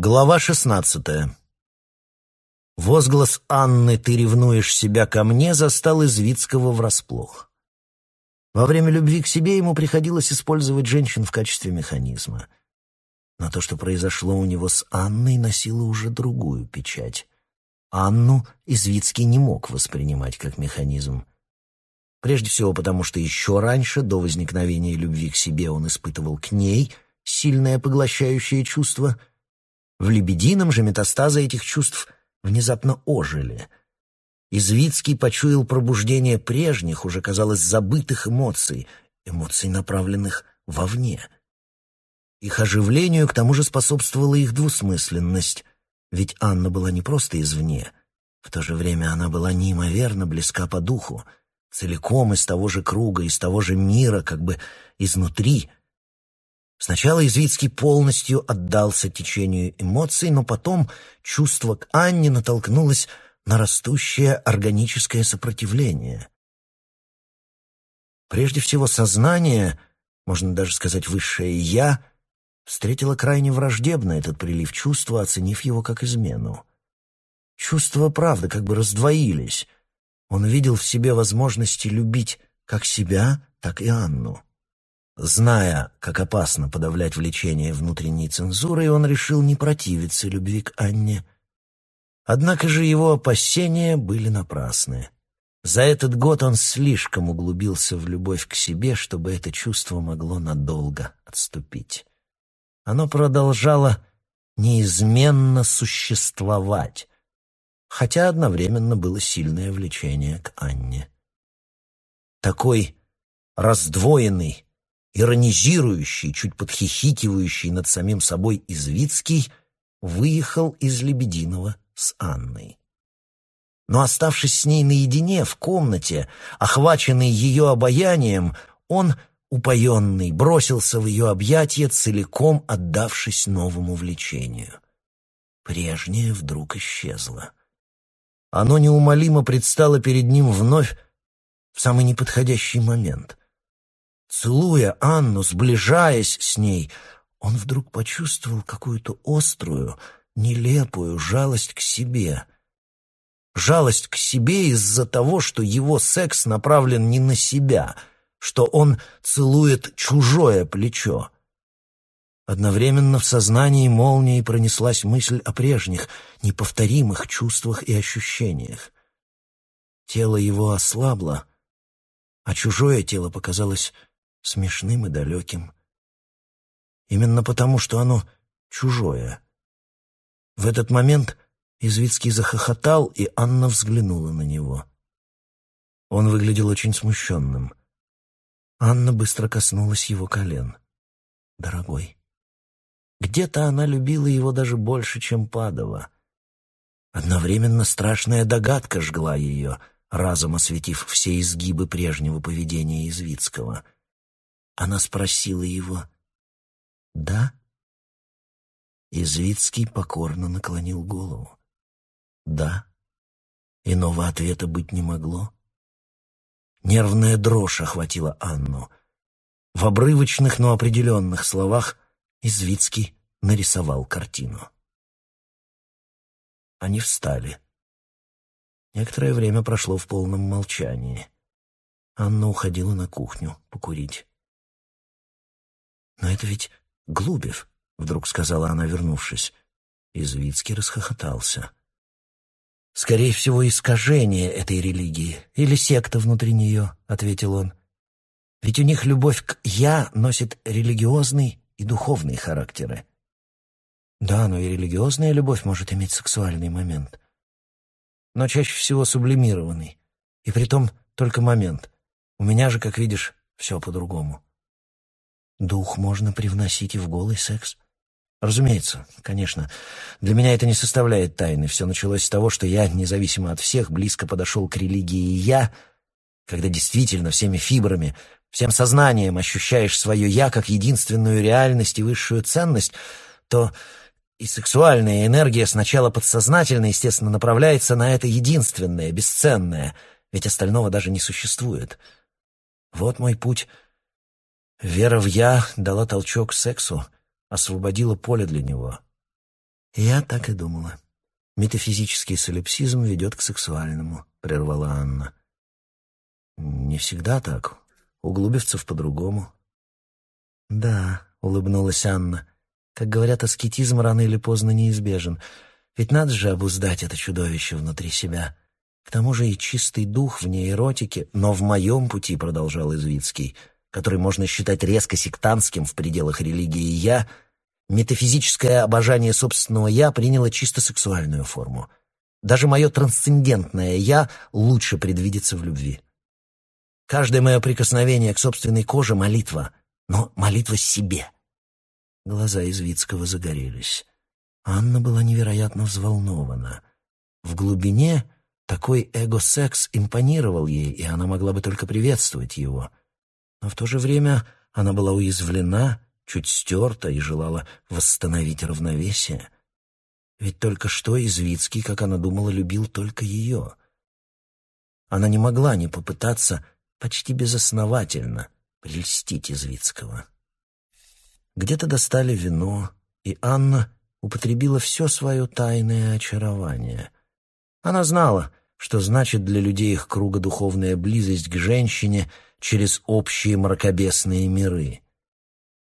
Глава шестнадцатая. Возглас Анны «ты ревнуешь себя ко мне» застал Извицкого врасплох. Во время любви к себе ему приходилось использовать женщин в качестве механизма. Но то, что произошло у него с Анной, носило уже другую печать. Анну Извицкий не мог воспринимать как механизм. Прежде всего потому, что еще раньше, до возникновения любви к себе, он испытывал к ней сильное поглощающее чувство — в лебедином же метастазы этих чувств внезапно ожили. Извицкий почуял пробуждение прежних, уже, казалось, забытых эмоций, эмоций, направленных вовне. Их оживлению к тому же способствовала их двусмысленность, ведь Анна была не просто извне, в то же время она была неимоверно близка по духу, целиком из того же круга, из того же мира, как бы изнутри — Сначала Извицкий полностью отдался течению эмоций, но потом чувство к Анне натолкнулось на растущее органическое сопротивление. Прежде всего, сознание, можно даже сказать высшее «я», встретило крайне враждебно этот прилив чувства, оценив его как измену. Чувства, правда, как бы раздвоились. Он видел в себе возможности любить как себя, так и Анну. Зная, как опасно подавлять влечение внутренней цензурой, он решил не противиться любви к Анне. Однако же его опасения были напрасны. За этот год он слишком углубился в любовь к себе, чтобы это чувство могло надолго отступить. Оно продолжало неизменно существовать, хотя одновременно было сильное влечение к Анне. Такой раздвоенный, иронизирующий, чуть подхихикивающий над самим собой Извицкий, выехал из Лебединого с Анной. Но оставшись с ней наедине в комнате, охваченный ее обаянием, он, упоенный, бросился в ее объятия, целиком отдавшись новому влечению. Прежнее вдруг исчезло. Оно неумолимо предстало перед ним вновь в самый неподходящий момент. Целуя Анну, сближаясь с ней, он вдруг почувствовал какую-то острую, нелепую жалость к себе. Жалость к себе из-за того, что его секс направлен не на себя, что он целует чужое плечо. Одновременно в сознании молнией пронеслась мысль о прежних, неповторимых чувствах и ощущениях. Тело его ослабло, а чужое тело показалось смешным и далеким. Именно потому, что оно чужое. В этот момент Извицкий захохотал, и Анна взглянула на него. Он выглядел очень смущенным. Анна быстро коснулась его колен. «Дорогой». Где-то она любила его даже больше, чем Падова. Одновременно страшная догадка жгла ее, разом осветив все изгибы прежнего поведения Извицкого — она спросила его «Да?» Извицкий покорно наклонил голову. «Да». Иного ответа быть не могло. Нервная дрожь охватила Анну. В обрывочных, но определенных словах Извицкий нарисовал картину. Они встали. Некоторое время прошло в полном молчании. Анна уходила на кухню покурить. «Но это ведь Глубев», — вдруг сказала она, вернувшись. Извицкий расхохотался. «Скорее всего, искажение этой религии или секта внутри нее», — ответил он. «Ведь у них любовь к «я» носит религиозный и духовный характеры». Да, но и религиозная любовь может иметь сексуальный момент. Но чаще всего сублимированный. И притом только момент. У меня же, как видишь, все по-другому. Дух можно привносить и в голый секс. Разумеется, конечно. Для меня это не составляет тайны. Все началось с того, что я, независимо от всех, близко подошел к религии «я», когда действительно всеми фибрами, всем сознанием ощущаешь свое «я» как единственную реальность и высшую ценность, то и сексуальная энергия сначала подсознательно, естественно, направляется на это единственное, бесценное, ведь остального даже не существует. Вот мой путь — Вера в «я» дала толчок сексу, освободила поле для него. Я так и думала. Метафизический солипсизм ведет к сексуальному, прервала Анна. Не всегда так. У глубевцев по-другому. Да, улыбнулась Анна. Как говорят, аскетизм рано или поздно неизбежен. Ведь надо же обуздать это чудовище внутри себя. К тому же и чистый дух вне эротики, но в моем пути, продолжал Извицкий, который можно считать резко сектантским в пределах религии «я», метафизическое обожание собственного «я» приняло чисто сексуальную форму. Даже мое трансцендентное «я» лучше предвидится в любви. Каждое мое прикосновение к собственной коже — молитва, но молитва себе. Глаза Извицкого загорелись. Анна была невероятно взволнована. В глубине такой эго-секс импонировал ей, и она могла бы только приветствовать его. Но в то же время она была уязвлена, чуть стерта и желала восстановить равновесие. Ведь только что Извицкий, как она думала, любил только ее. Она не могла не попытаться почти безосновательно прельстить Извицкого. Где-то достали вино, и Анна употребила все свое тайное очарование. Она знала, что значит для людей их круга духовная близость к женщине через общие мракобесные миры.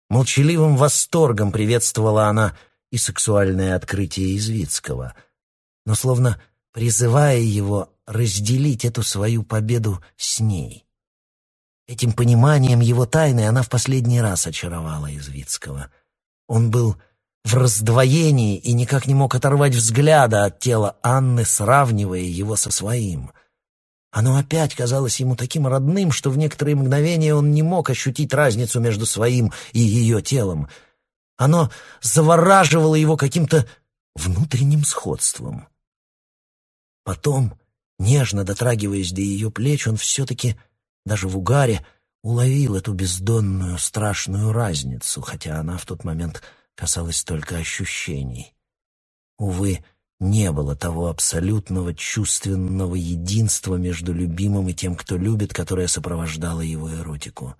Молчаливым восторгом приветствовала она и сексуальное открытие Извицкого, но словно призывая его разделить эту свою победу с ней. Этим пониманием его тайны она в последний раз очаровала Извицкого. Он был в раздвоении и никак не мог оторвать взгляда от тела Анны, сравнивая его со своим. Оно опять казалось ему таким родным, что в некоторые мгновения он не мог ощутить разницу между своим и ее телом. Оно завораживало его каким-то внутренним сходством. Потом, нежно дотрагиваясь до ее плеч, он все-таки, даже в угаре, уловил эту бездонную страшную разницу, хотя она в тот момент касалась только ощущений. Увы, не было того абсолютного чувственного единства между любимым и тем, кто любит, которое сопровождало его эротику.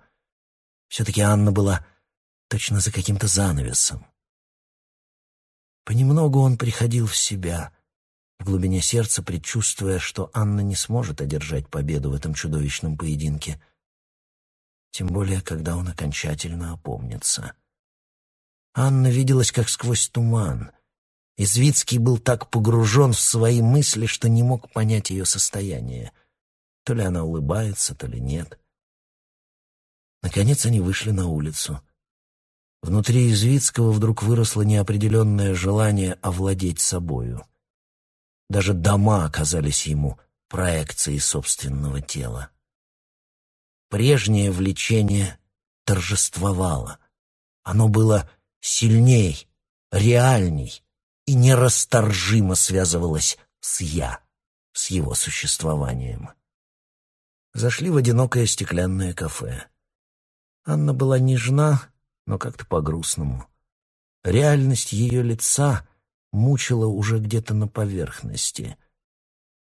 Все-таки Анна была точно за каким-то занавесом. Понемногу он приходил в себя, в глубине сердца предчувствуя, что Анна не сможет одержать победу в этом чудовищном поединке, тем более, когда он окончательно опомнится. Анна виделась как сквозь туман. Извицкий был так погружен в свои мысли, что не мог понять ее состояние. То ли она улыбается, то ли нет. Наконец они вышли на улицу. Внутри Извицкого вдруг выросло неопределенное желание овладеть собою. Даже дома оказались ему проекцией собственного тела. Прежнее влечение торжествовало. Оно было сильней, реальней и нерасторжимо связывалась с «я», с его существованием. Зашли в одинокое стеклянное кафе. Анна была нежна, но как-то по-грустному. Реальность ее лица мучила уже где-то на поверхности.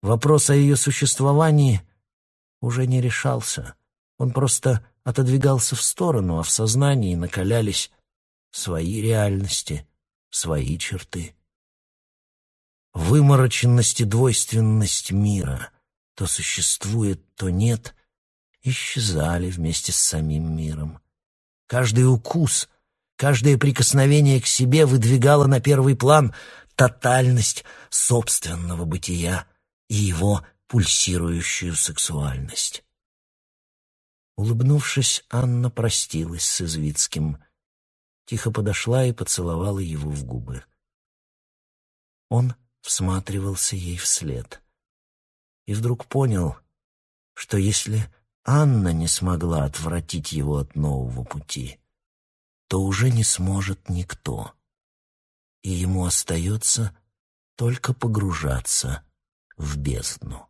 Вопрос о ее существовании уже не решался. Он просто отодвигался в сторону, а в сознании накалялись свои реальности, свои черты. Вымороченность и двойственность мира, то существует, то нет, исчезали вместе с самим миром. Каждый укус, каждое прикосновение к себе выдвигало на первый план тотальность собственного бытия и его пульсирующую сексуальность. Улыбнувшись, Анна простилась с Извицким — тихо подошла и поцеловала его в губы. Он всматривался ей вслед и вдруг понял, что если Анна не смогла отвратить его от нового пути, то уже не сможет никто, и ему остается только погружаться в бездну.